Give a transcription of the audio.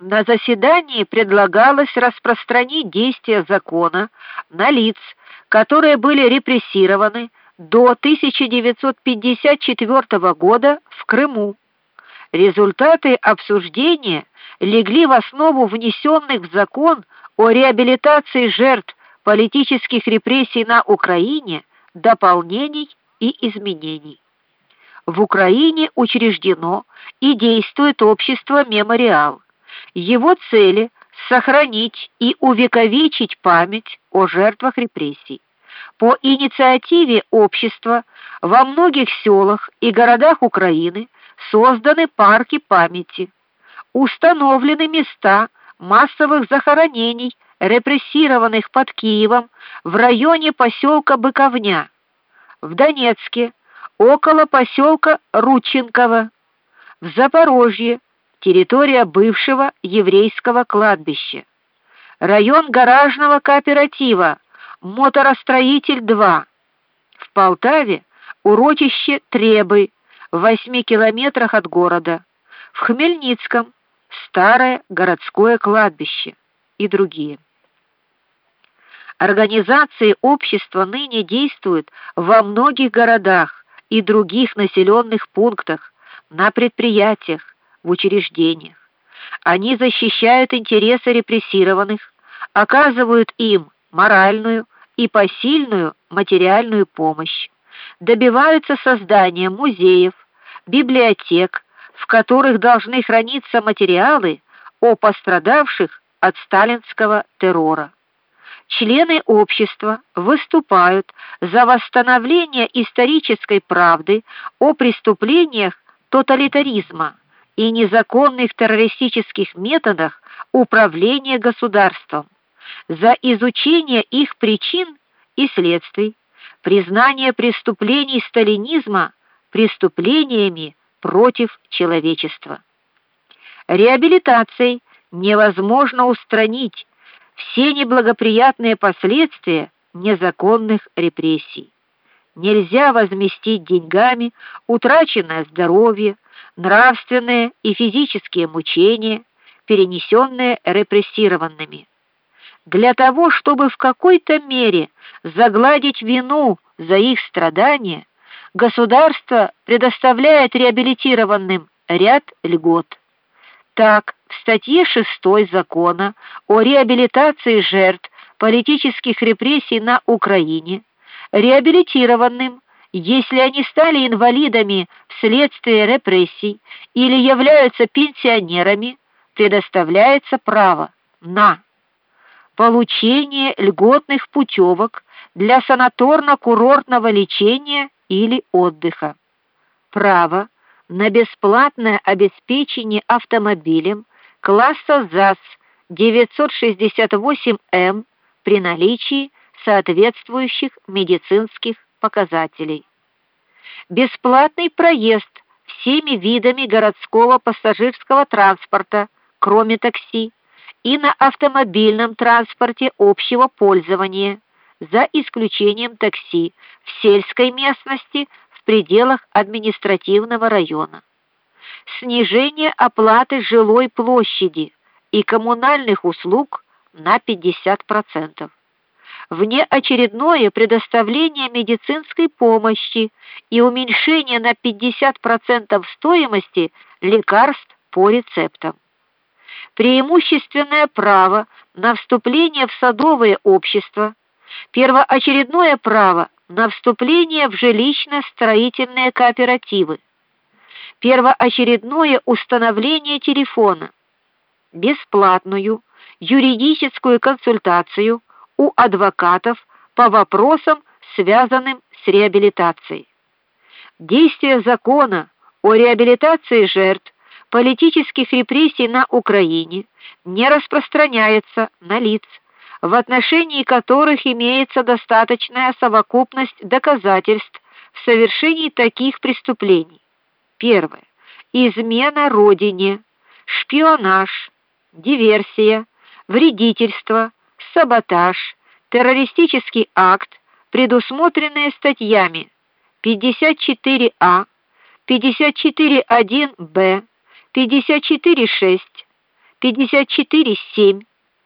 На заседании предлагалось распространить действие закона на лиц, которые были репрессированы до 1954 года в Крыму. Результаты обсуждения легли в основу внесенных в закон о реабилитации жертв политических репрессий на Украине дополнений и изменений. В Украине учреждено и действует общество Мемориал. Его цели сохранить и увековечить память о жертвах репрессий. По инициативе общества во многих селах и городах Украины созданы парки памяти, установлены места массовых захоронений репрессированных под Киевом в районе поселка Быковня, в Донецке около поселка Рученково, в Запорожье территория бывшего еврейского кладбища, район гаражного кооператива Моторостроитель 2, в Полтаве урочище Требы в 8 километрах от города, в Хмельницком старое городское кладбище и другие. Организации общества ныне действуют во многих городах и других населенных пунктах, на предприятиях, в учреждениях. Они защищают интересы репрессированных, оказывают им моральную и посильную материальную помощь, добиваются создания музеев, библиотек, в которых должны храниться материалы о пострадавших от сталинского террора. Члены общества выступают за восстановление исторической правды о преступлениях тоталитаризма и незаконных террористических методах управления государством, за изучение их причин и следствий, признание преступлений сталинизма преступлениями против человечества. Реабилитацией невозможно устранить все неблагоприятные последствия незаконных репрессий. Нельзя возместить деньгами утраченное здоровье, нравственные и физические мучения, перенесенные репрессированными. Для того, чтобы в какой-то мере загладить вину за их страдания, государство предоставляет реабилитированным ряд льгот. Так, в статье 6 закона о реабилитации жертв политических репрессий на Украине реабилитированным если они стали инвалидами вследствие репрессий или являются пенсионерами, предоставляется право на получение льготных путевок для санаторно-курортного лечения или отдыха. Право на бесплатное обеспечение автомобилем класса ЗАЗ 968М при наличии соответствующих медицинских показателей. Бесплатный проезд всеми видами городского пассажирского транспорта, кроме такси, и на автомобильном транспорте общего пользования, за исключением такси в сельской местности в пределах административного района. Снижение оплаты жилой площади и коммунальных услуг на 50% внеочередное предоставление медицинской помощи и уменьшение на 50% стоимости лекарств по рецептам. Преимущественное право на вступление в садовое общество, первоочередное право на вступление в жилищно-строительные кооперативы, первоочередное установление телефона, бесплатную юридическую консультацию у адвокатов по вопросам, связанным с реабилитацией. Действие закона о реабилитации жертв политических репрессий на Украине не распространяется на лиц, в отношении которых имеется достаточная совокупность доказательств в совершении таких преступлений. Первое измена родине, шпионаж, диверсия, вредительство, саботаж, террористический акт, предусмотренные статьями 54А, 54.1б, 54.6, 54.7